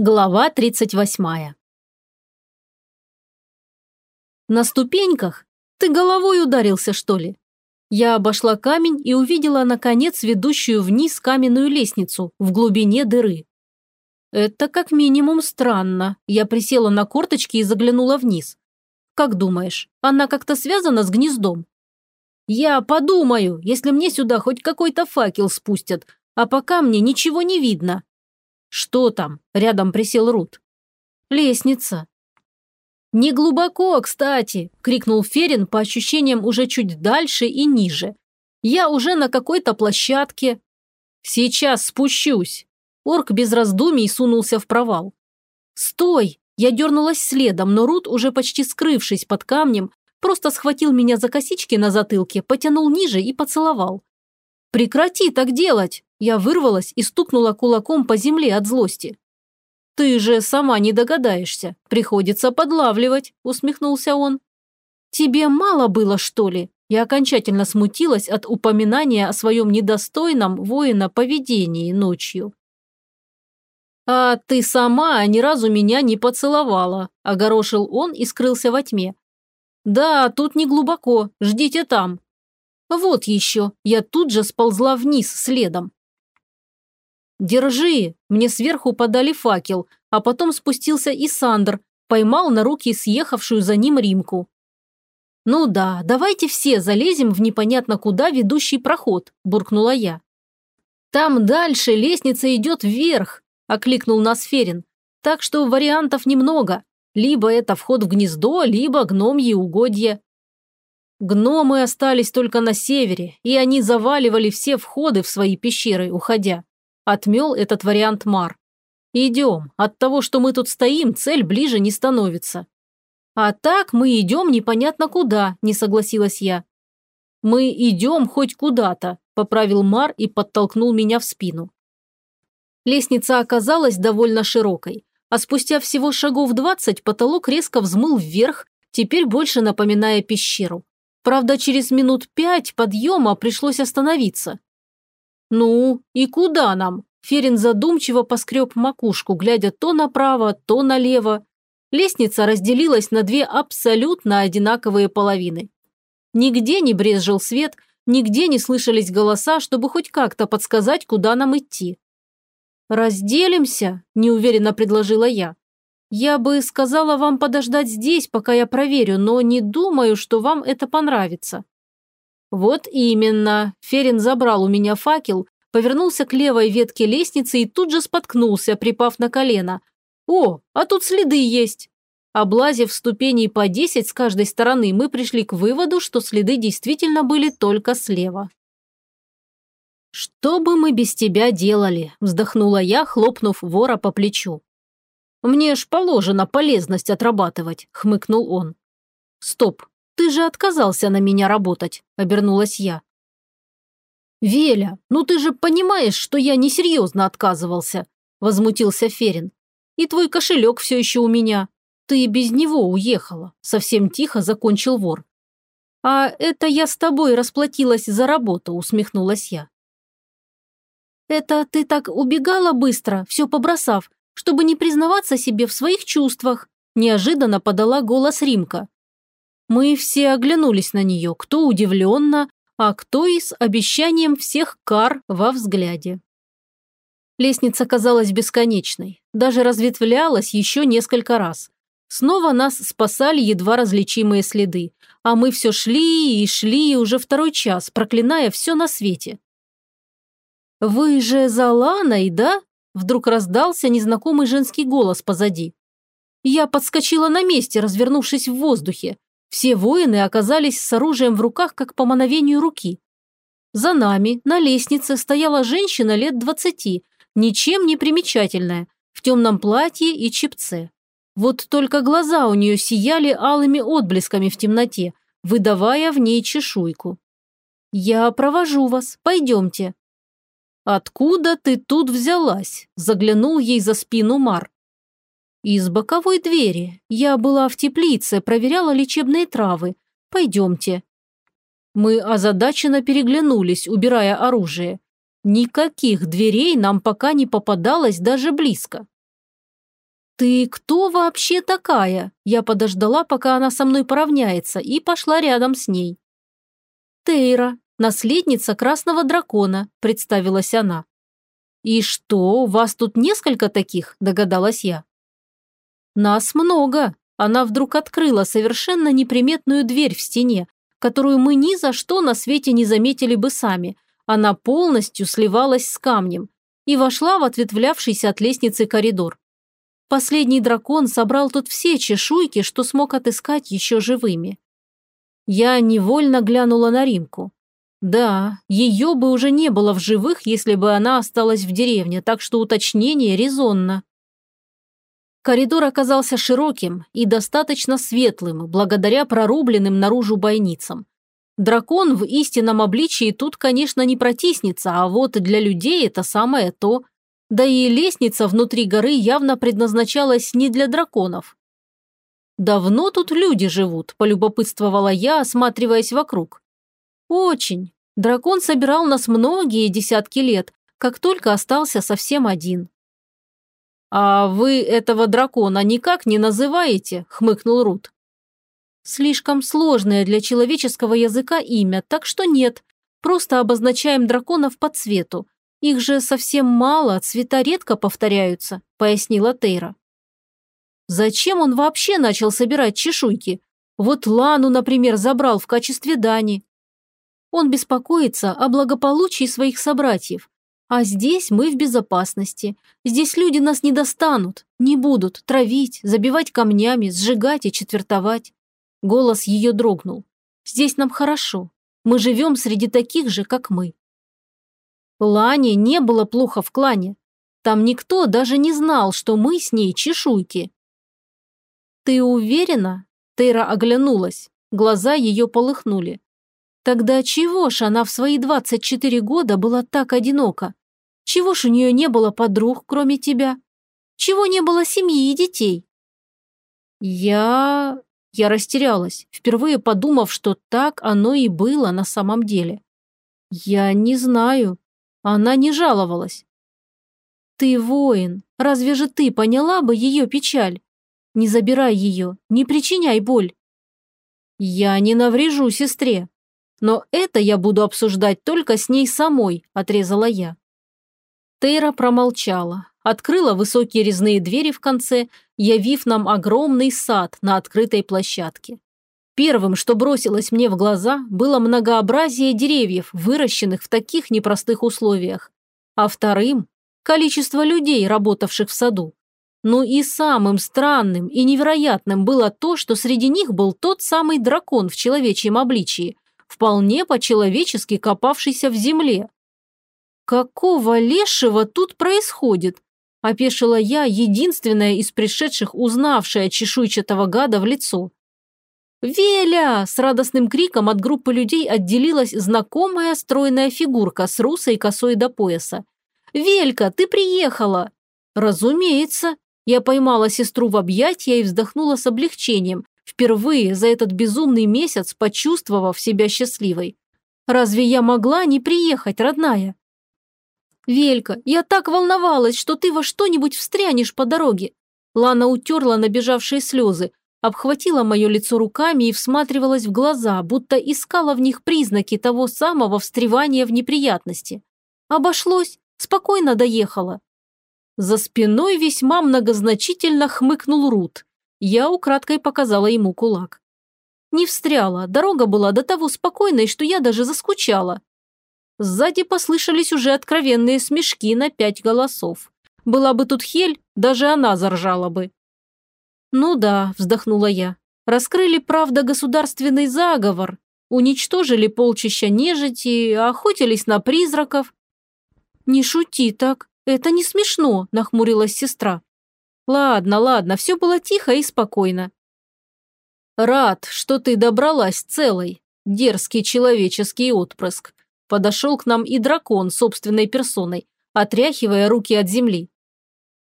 Глава 38 На ступеньках? Ты головой ударился, что ли? Я обошла камень и увидела, наконец, ведущую вниз каменную лестницу в глубине дыры. Это как минимум странно. Я присела на корточки и заглянула вниз. Как думаешь, она как-то связана с гнездом? Я подумаю, если мне сюда хоть какой-то факел спустят, а пока мне ничего не видно. «Что там?» – рядом присел Рут. «Лестница». «Не глубоко, кстати!» – крикнул Ферин по ощущениям уже чуть дальше и ниже. «Я уже на какой-то площадке». «Сейчас спущусь!» Орк без раздумий сунулся в провал. «Стой!» Я дернулась следом, но Рут, уже почти скрывшись под камнем, просто схватил меня за косички на затылке, потянул ниже и поцеловал. «Прекрати так делать!» Я вырвалась и стукнула кулаком по земле от злости. «Ты же сама не догадаешься. Приходится подлавливать», – усмехнулся он. «Тебе мало было, что ли?» Я окончательно смутилась от упоминания о своем недостойном воина поведении ночью. «А ты сама ни разу меня не поцеловала», – огорошил он и скрылся во тьме. «Да, тут не глубоко, ждите там». «Вот еще», я тут же сползла вниз следом. «Держи!» Мне сверху подали факел, а потом спустился и Сандр, поймал на руки съехавшую за ним Римку. «Ну да, давайте все залезем в непонятно куда ведущий проход», – буркнула я. «Там дальше лестница идет вверх», – окликнул нас Ферин. «Так что вариантов немного. Либо это вход в гнездо, либо гномьи угодья». Гномы остались только на севере, и они заваливали все входы в свои пещеры, уходя. Отмел этот вариант Мар. Идем. От того, что мы тут стоим, цель ближе не становится. А так мы идем непонятно куда, не согласилась я. Мы идем хоть куда-то, поправил Мар и подтолкнул меня в спину. Лестница оказалась довольно широкой, а спустя всего шагов двадцать потолок резко взмыл вверх, теперь больше напоминая пещеру. Правда, через минут пять подъема пришлось остановиться. «Ну, и куда нам?» Ферин задумчиво поскреб макушку, глядя то направо, то налево. Лестница разделилась на две абсолютно одинаковые половины. Нигде не брезжил свет, нигде не слышались голоса, чтобы хоть как-то подсказать, куда нам идти. «Разделимся?» – неуверенно предложила я. «Я бы сказала вам подождать здесь, пока я проверю, но не думаю, что вам это понравится». «Вот именно!» Ферин забрал у меня факел, повернулся к левой ветке лестницы и тут же споткнулся, припав на колено. «О, а тут следы есть!» Облазив ступеней по десять с каждой стороны, мы пришли к выводу, что следы действительно были только слева. «Что бы мы без тебя делали?» – вздохнула я, хлопнув вора по плечу. «Мне ж положено полезность отрабатывать», – хмыкнул он. «Стоп, «Ты же отказался на меня работать», – обернулась я. «Веля, ну ты же понимаешь, что я несерьезно отказывался», – возмутился Ферин. «И твой кошелек все еще у меня. Ты без него уехала», – совсем тихо закончил вор. «А это я с тобой расплатилась за работу», – усмехнулась я. «Это ты так убегала быстро, все побросав, чтобы не признаваться себе в своих чувствах», – неожиданно подала голос Римка. Мы все оглянулись на нее, кто удивленно, а кто и с обещанием всех кар во взгляде. Лестница казалась бесконечной, даже разветвлялась еще несколько раз. Снова нас спасали едва различимые следы, а мы все шли и шли уже второй час, проклиная все на свете. «Вы же за Ланой, да?» Вдруг раздался незнакомый женский голос позади. Я подскочила на месте, развернувшись в воздухе. Все воины оказались с оружием в руках, как по мановению руки. За нами на лестнице стояла женщина лет двадцати, ничем не примечательная, в темном платье и чепце. Вот только глаза у нее сияли алыми отблесками в темноте, выдавая в ней чешуйку. «Я провожу вас, пойдемте». «Откуда ты тут взялась?» – заглянул ей за спину Мар. «Из боковой двери. Я была в теплице, проверяла лечебные травы. Пойдемте». Мы озадаченно переглянулись, убирая оружие. Никаких дверей нам пока не попадалось даже близко. «Ты кто вообще такая?» Я подождала, пока она со мной поравняется, и пошла рядом с ней. «Тейра, наследница Красного Дракона», – представилась она. «И что, у вас тут несколько таких?» – догадалась я. «Нас много», – она вдруг открыла совершенно неприметную дверь в стене, которую мы ни за что на свете не заметили бы сами. Она полностью сливалась с камнем и вошла в ответвлявшийся от лестницы коридор. Последний дракон собрал тут все чешуйки, что смог отыскать еще живыми. Я невольно глянула на Римку. Да, ее бы уже не было в живых, если бы она осталась в деревне, так что уточнение резонно. Коридор оказался широким и достаточно светлым, благодаря прорубленным наружу бойницам. Дракон в истинном обличии тут, конечно, не протиснется, а вот для людей это самое то – да и лестница внутри горы явно предназначалась не для драконов. «Давно тут люди живут», – полюбопытствовала я, осматриваясь вокруг. «Очень. Дракон собирал нас многие десятки лет, как только остался совсем один». «А вы этого дракона никак не называете?» – хмыкнул Рут. «Слишком сложное для человеческого языка имя, так что нет. Просто обозначаем драконов по цвету. Их же совсем мало, цвета редко повторяются», – пояснила Тейра. «Зачем он вообще начал собирать чешуйки? Вот Лану, например, забрал в качестве дани. Он беспокоится о благополучии своих собратьев. А здесь мы в безопасности. Здесь люди нас не достанут, не будут травить, забивать камнями, сжигать и четвертовать». Голос ее дрогнул. «Здесь нам хорошо. Мы живем среди таких же, как мы. Лане не было плохо в клане. Там никто даже не знал, что мы с ней чешуйки. «Ты уверена?» Тейра оглянулась. Глаза ее полыхнули. Тогда чего ж она в свои 24 года была так одинока? Чего ж у нее не было подруг, кроме тебя? Чего не было семьи и детей? Я... Я растерялась, впервые подумав, что так оно и было на самом деле. Я не знаю. Она не жаловалась. «Ты воин. Разве же ты поняла бы ее печаль? Не забирай ее, не причиняй боль». «Я не наврежу сестре. Но это я буду обсуждать только с ней самой», – отрезала я. Тейра промолчала, открыла высокие резные двери в конце, явив нам огромный сад на открытой площадке. Первым, что бросилось мне в глаза, было многообразие деревьев, выращенных в таких непростых условиях. А вторым – количество людей, работавших в саду. Ну и самым странным и невероятным было то, что среди них был тот самый дракон в человечьем обличии, вполне по-человечески копавшийся в земле. «Какого лешего тут происходит?» – опешила я, единственная из пришедших, узнавшая чешуйчатого гада в лицо. «Веля!» – с радостным криком от группы людей отделилась знакомая стройная фигурка с русой косой до пояса. «Велька, ты приехала!» «Разумеется!» Я поймала сестру в объятия и вздохнула с облегчением, впервые за этот безумный месяц почувствовав себя счастливой. «Разве я могла не приехать, родная?» «Велька, я так волновалась, что ты во что-нибудь встрянешь по дороге!» Лана утерла набежавшие слезы, обхватила мое лицо руками и всматривалась в глаза, будто искала в них признаки того самого встревания в неприятности. Обошлось, спокойно доехала. За спиной весьма многозначительно хмыкнул Рут. Я украдкой показала ему кулак. Не встряла, дорога была до того спокойной, что я даже заскучала. Сзади послышались уже откровенные смешки на пять голосов. Была бы тут Хель, даже она заржала бы. «Ну да», – вздохнула я. «Раскрыли, правда, государственный заговор. Уничтожили полчища нежити, охотились на призраков». «Не шути так, это не смешно», – нахмурилась сестра. «Ладно, ладно, все было тихо и спокойно». «Рад, что ты добралась целой, дерзкий человеческий отпрыск», – подошел к нам и дракон собственной персоной, отряхивая руки от земли.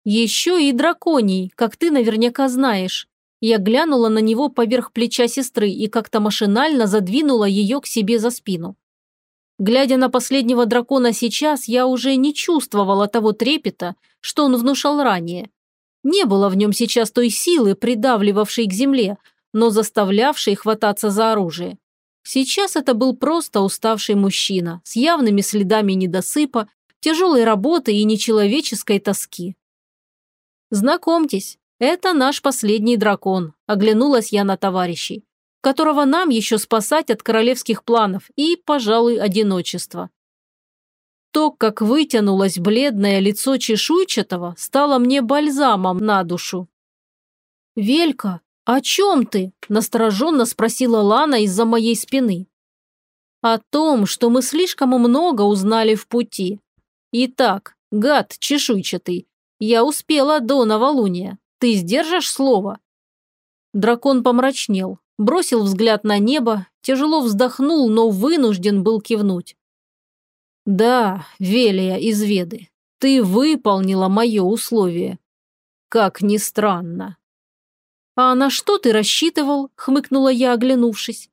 Еще и драконий, как ты наверняка знаешь. Я глянула на него поверх плеча сестры и как-то машинально задвинула ее к себе за спину. Глядя на последнего дракона сейчас, я уже не чувствовала того трепета, что он внушал ранее. Не было в нем сейчас той силы, придавливавшей к земле, но заставлявшей хвататься за оружие. Сейчас это был просто уставший мужчина с явными следами недосыпа, тяжелой работы и нечеловеческой тоски. «Знакомьтесь, это наш последний дракон», – оглянулась я на товарищей, которого нам еще спасать от королевских планов и, пожалуй, одиночества. То, как вытянулось бледное лицо чешуйчатого, стало мне бальзамом на душу. «Велька, о чем ты?» – настороженно спросила Лана из-за моей спины. «О том, что мы слишком много узнали в пути. Итак, гад чешуйчатый, я успела до новолуния. Ты сдержишь слово?» Дракон помрачнел, бросил взгляд на небо, тяжело вздохнул, но вынужден был кивнуть. «Да, Велия из Веды, ты выполнила мое условие. Как ни странно». «А на что ты рассчитывал?» – хмыкнула я, оглянувшись.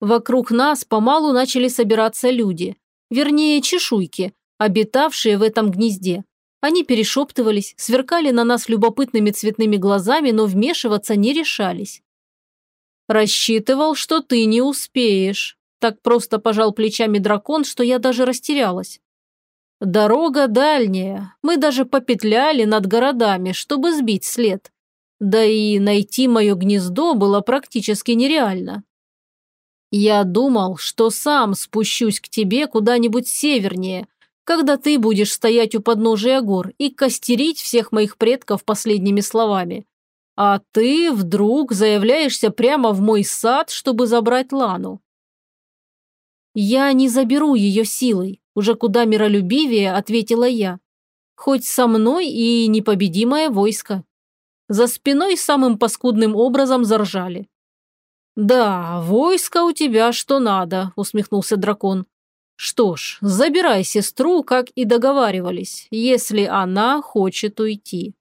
Вокруг нас помалу начали собираться люди, вернее, чешуйки, обитавшие в этом гнезде. Они перешептывались, сверкали на нас любопытными цветными глазами, но вмешиваться не решались. «Рассчитывал, что ты не успеешь», так просто пожал плечами дракон, что я даже растерялась. Дорога дальняя, мы даже попетляли над городами, чтобы сбить след. Да и найти мое гнездо было практически нереально. Я думал, что сам спущусь к тебе куда-нибудь севернее, когда ты будешь стоять у подножия гор и костерить всех моих предков последними словами. А ты вдруг заявляешься прямо в мой сад, чтобы забрать Лану. «Я не заберу ее силой», – уже куда миролюбивее ответила я. «Хоть со мной и непобедимое войско». За спиной самым паскудным образом заржали. «Да, войско у тебя что надо», – усмехнулся дракон. «Что ж, забирай сестру, как и договаривались, если она хочет уйти.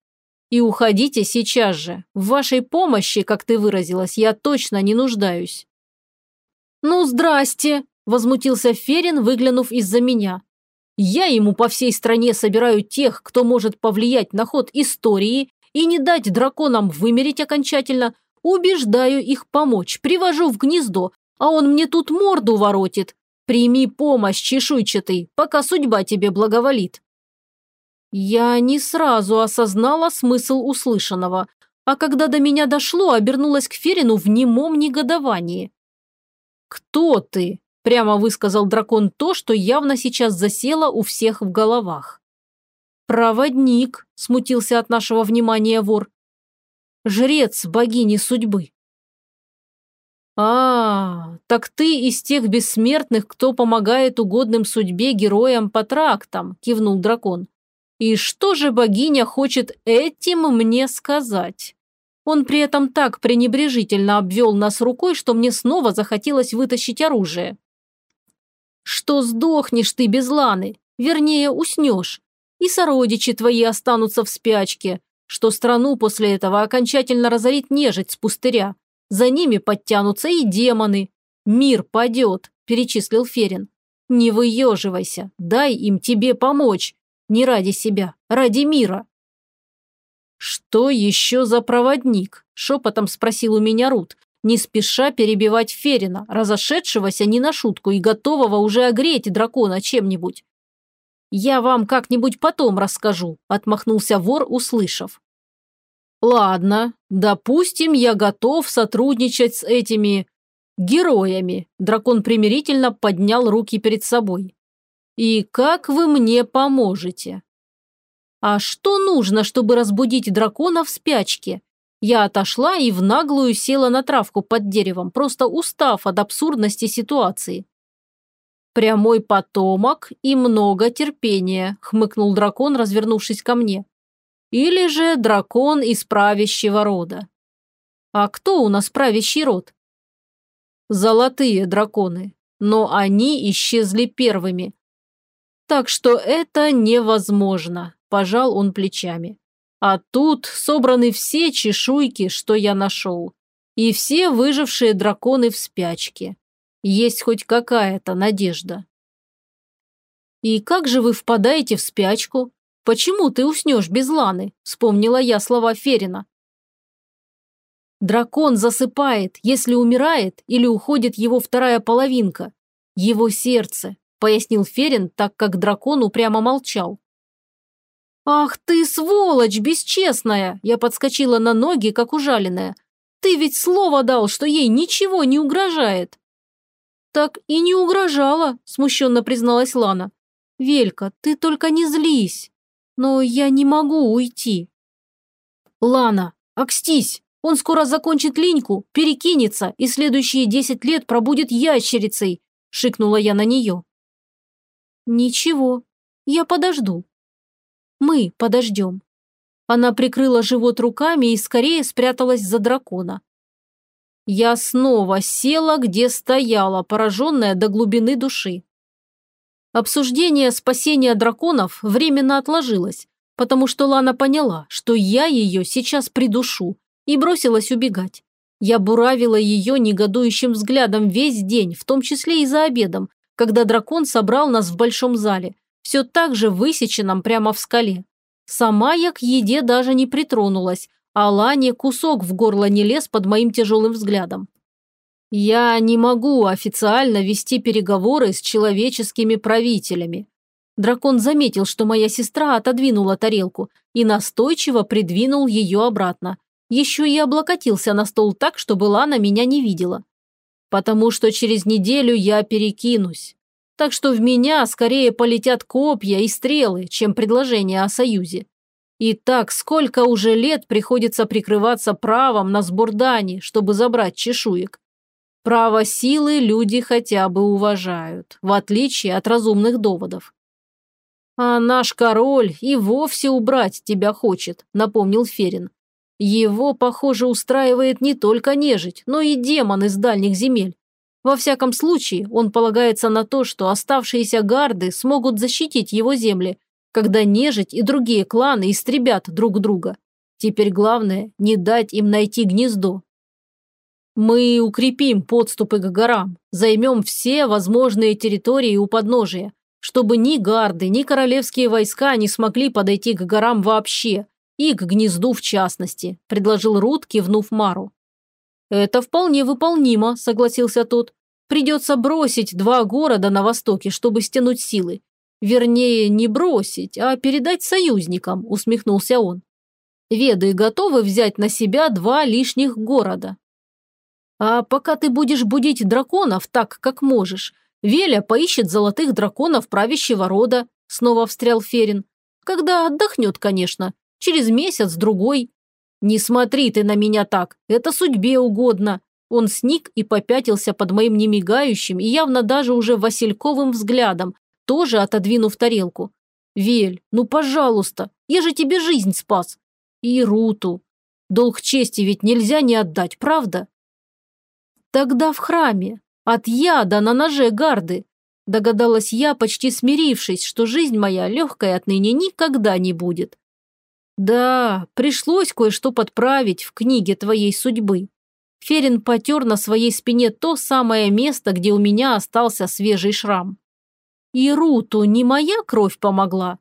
И уходите сейчас же. В вашей помощи, как ты выразилась, я точно не нуждаюсь». «Ну, здрасте!» Возмутился Ферин, выглянув из-за меня. Я ему по всей стране собираю тех, кто может повлиять на ход истории и не дать драконам вымереть окончательно, убеждаю их помочь, привожу в гнездо, а он мне тут морду воротит. Прими помощь, чешуйчатый, пока судьба тебе благоволит. Я не сразу осознала смысл услышанного, а когда до меня дошло, обернулась к Ферину в немом негодовании. «Кто ты?» Прямо высказал дракон то, что явно сейчас засело у всех в головах. «Проводник», – смутился от нашего внимания вор. «Жрец богини судьбы». «А, так ты из тех бессмертных, кто помогает угодным судьбе героям по трактам», – кивнул дракон. «И что же богиня хочет этим мне сказать?» Он при этом так пренебрежительно обвел нас рукой, что мне снова захотелось вытащить оружие что сдохнешь ты без Ланы, вернее, уснешь, и сородичи твои останутся в спячке, что страну после этого окончательно разорит нежить с пустыря. За ними подтянутся и демоны. Мир падет, перечислил Ферин. Не выеживайся, дай им тебе помочь. Не ради себя, ради мира. «Что еще за проводник?» – шепотом спросил у меня Рут, не спеша перебивать Ферина, разошедшегося не на шутку и готового уже огреть дракона чем-нибудь. «Я вам как-нибудь потом расскажу», – отмахнулся вор, услышав. «Ладно, допустим, я готов сотрудничать с этими героями», – дракон примирительно поднял руки перед собой. «И как вы мне поможете?» «А что нужно, чтобы разбудить дракона в спячке?» Я отошла и в наглую села на травку под деревом, просто устав от абсурдности ситуации. «Прямой потомок и много терпения», – хмыкнул дракон, развернувшись ко мне. «Или же дракон из правящего рода». «А кто у нас правящий род?» «Золотые драконы, но они исчезли первыми. Так что это невозможно», – пожал он плечами. А тут собраны все чешуйки, что я нашел. И все выжившие драконы в спячке. Есть хоть какая-то надежда. И как же вы впадаете в спячку? почему ты уснешь без Ланы?» – вспомнила я слова Ферина. Дракон засыпает, если умирает или уходит его вторая половинка. Его сердце, пояснил Ферин, так как дракон упрямо молчал. «Ах ты, сволочь, бесчестная!» Я подскочила на ноги, как ужаленная. «Ты ведь слово дал, что ей ничего не угрожает!» «Так и не угрожала», – смущенно призналась Лана. «Велька, ты только не злись. Но я не могу уйти». «Лана, окстись!» Он скоро закончит линьку, перекинется и следующие десять лет пробудет ящерицей», – шикнула я на нее. «Ничего, я подожду. Мы подождем». Она прикрыла живот руками и скорее спряталась за дракона. Я снова села, где стояла, пораженная до глубины души. Обсуждение спасения драконов временно отложилось, потому что Лана поняла, что я ее сейчас придушу, и бросилась убегать. Я буравила ее негодующим взглядом весь день, в том числе и за обедом, когда дракон собрал нас в большом зале, все так же высеченном прямо в скале. Сама я к еде даже не притронулась, а Лане кусок в горло не лез под моим тяжелым взглядом. Я не могу официально вести переговоры с человеческими правителями. Дракон заметил, что моя сестра отодвинула тарелку и настойчиво придвинул ее обратно, еще и облокотился на стол так, чтобы Лана меня не видела. Потому что через неделю я перекинусь. Так что в меня скорее полетят копья и стрелы, чем предложение о союзе. И так сколько уже лет приходится прикрываться правом на сбор дани, чтобы забрать чешуек. Право силы люди хотя бы уважают, в отличие от разумных доводов. «А наш король и вовсе убрать тебя хочет», – напомнил Ферин. Его, похоже, устраивает не только нежить, но и демон из дальних земель. Во всяком случае, он полагается на то, что оставшиеся гарды смогут защитить его земли, когда нежить и другие кланы истребят друг друга. Теперь главное – не дать им найти гнездо. Мы укрепим подступы к горам, займем все возможные территории у подножия, чтобы ни гарды, ни королевские войска не смогли подойти к горам вообще, и к гнезду в частности», – предложил Рут, кивнув Мару. «Это вполне выполнимо», – согласился тот. «Придется бросить два города на востоке, чтобы стянуть силы. Вернее, не бросить, а передать союзникам», – усмехнулся он. «Веды готовы взять на себя два лишних города». «А пока ты будешь будить драконов так, как можешь, Веля поищет золотых драконов правящего рода», – снова встрял Ферин. «Когда отдохнет, конечно через месяц-другой. Не смотри ты на меня так, это судьбе угодно. Он сник и попятился под моим немигающим и явно даже уже васильковым взглядом, тоже отодвинув тарелку. «Вель, ну пожалуйста, я же тебе жизнь спас. И Руту. Долг чести ведь нельзя не отдать, правда?» «Тогда в храме. От яда на ноже гарды», догадалась я, почти смирившись, что жизнь моя легкой отныне никогда не будет. Да, пришлось кое-что подправить в книге твоей судьбы. Ферин потер на своей спине то самое место, где у меня остался свежий шрам. И Руту не моя кровь помогла?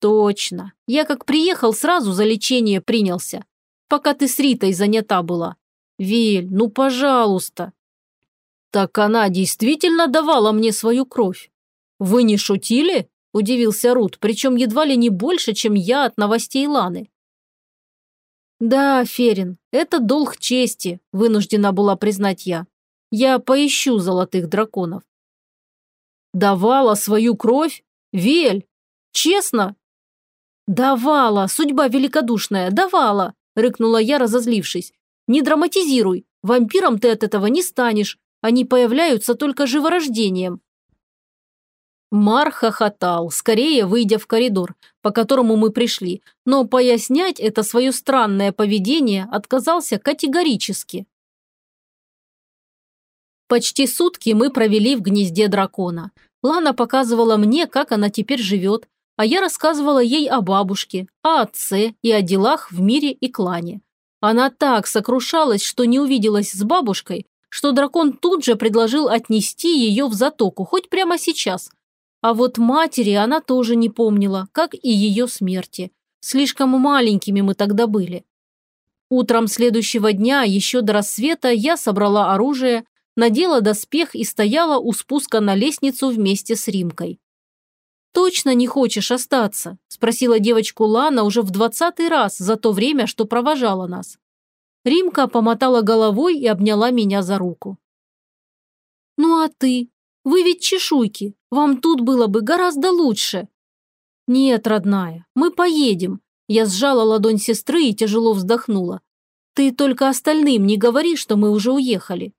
Точно. Я как приехал, сразу за лечение принялся. Пока ты с Ритой занята была. Вель, ну пожалуйста. Так она действительно давала мне свою кровь. Вы не шутили? – удивился Рут, причем едва ли не больше, чем я от новостей Ланы. «Да, Ферин, это долг чести», – вынуждена была признать я. «Я поищу золотых драконов». «Давала свою кровь? Вель! Честно?» «Давала, судьба великодушная, давала!» – рыкнула я, разозлившись. «Не драматизируй, вампиром ты от этого не станешь, они появляются только живорождением». Мар хохотал, скорее выйдя в коридор, по которому мы пришли, но пояснять это свое странное поведение отказался категорически. Почти сутки мы провели в гнезде дракона. Лана показывала мне, как она теперь живет, а я рассказывала ей о бабушке, о отце и о делах в мире и клане. Она так сокрушалась, что не увиделась с бабушкой, что дракон тут же предложил отнести ее в затоку, хоть прямо сейчас – А вот матери она тоже не помнила, как и ее смерти. Слишком маленькими мы тогда были. Утром следующего дня, еще до рассвета, я собрала оружие, надела доспех и стояла у спуска на лестницу вместе с Римкой. «Точно не хочешь остаться?» – спросила девочку Лана уже в двадцатый раз за то время, что провожала нас. Римка помотала головой и обняла меня за руку. «Ну а ты? Вы ведь чешуйки. Вам тут было бы гораздо лучше». «Нет, родная, мы поедем». Я сжала ладонь сестры и тяжело вздохнула. «Ты только остальным не говори, что мы уже уехали».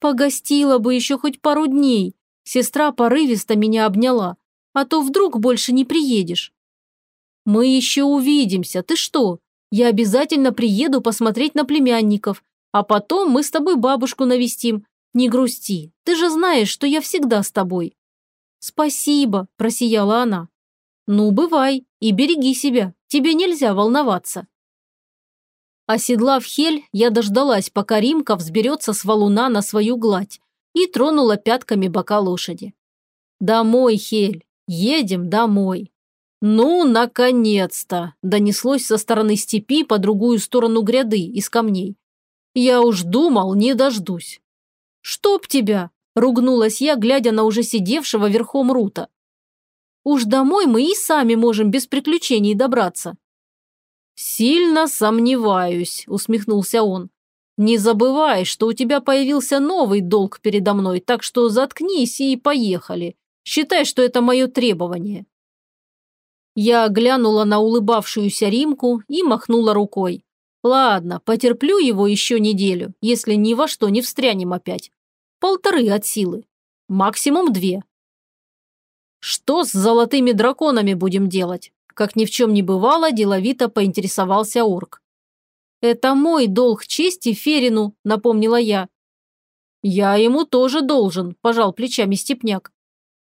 «Погостила бы еще хоть пару дней». Сестра порывисто меня обняла. «А то вдруг больше не приедешь». «Мы еще увидимся. Ты что? Я обязательно приеду посмотреть на племянников, а потом мы с тобой бабушку навестим. Не грусти, ты же знаешь, что я всегда с тобой». «Спасибо», – просияла она. «Ну, бывай и береги себя, тебе нельзя волноваться». Оседлав хель, я дождалась, пока Римка взберется с валуна на свою гладь и тронула пятками бока лошади. «Домой, Хель, едем домой». «Ну, наконец-то!» – донеслось со стороны степи по другую сторону гряды из камней. «Я уж думал, не дождусь». «Чтоб тебя!» – ругнулась я, глядя на уже сидевшего верхом Рута. «Уж домой мы и сами можем без приключений добраться». «Сильно сомневаюсь», – усмехнулся он. «Не забывай, что у тебя появился новый долг передо мной, так что заткнись и поехали. Считай, что это мое требование». Я глянула на улыбавшуюся Римку и махнула рукой. Ладно, потерплю его еще неделю, если ни во что не встрянем опять. Полторы от силы. Максимум две. Что с золотыми драконами будем делать? Как ни в чем не бывало, деловито поинтересовался орк. «Это мой долг чести Ферину», – напомнила я. «Я ему тоже должен», – пожал плечами Степняк.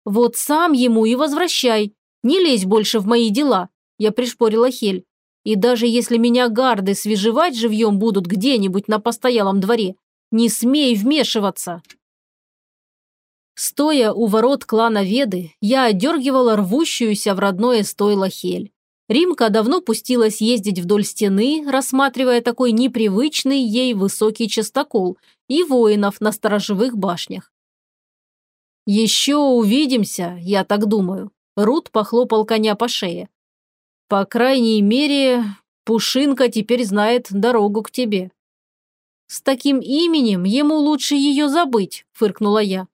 «Вот сам ему и возвращай. Не лезь больше в мои дела», – я пришпорила Хель. «И даже если меня гарды свежевать живьем будут где-нибудь на постоялом дворе, не смей вмешиваться». Стоя у ворот клана Веды, я одергивала рвущуюся в родное стойло Хель. Римка давно пустилась ездить вдоль стены, рассматривая такой непривычный ей высокий частокол и воинов на сторожевых башнях. «Еще увидимся, я так думаю», Рут похлопал коня по шее. «По крайней мере, Пушинка теперь знает дорогу к тебе». «С таким именем ему лучше ее забыть», – фыркнула я.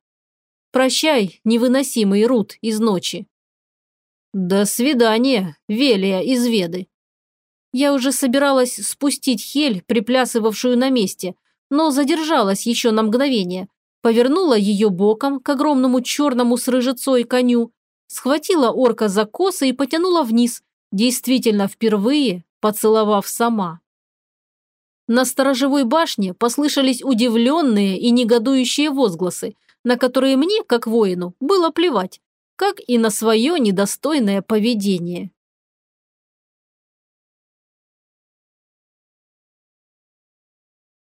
«Прощай, невыносимый Рут из ночи». «До свидания, Велия из Веды». Я уже собиралась спустить Хель, приплясывавшую на месте, но задержалась еще на мгновение, повернула ее боком к огромному черному с рыжецой коню схватила орка за косы и потянула вниз, действительно впервые поцеловав сама. На сторожевой башне послышались удивленные и негодующие возгласы, на которые мне, как воину, было плевать, как и на свое недостойное поведение.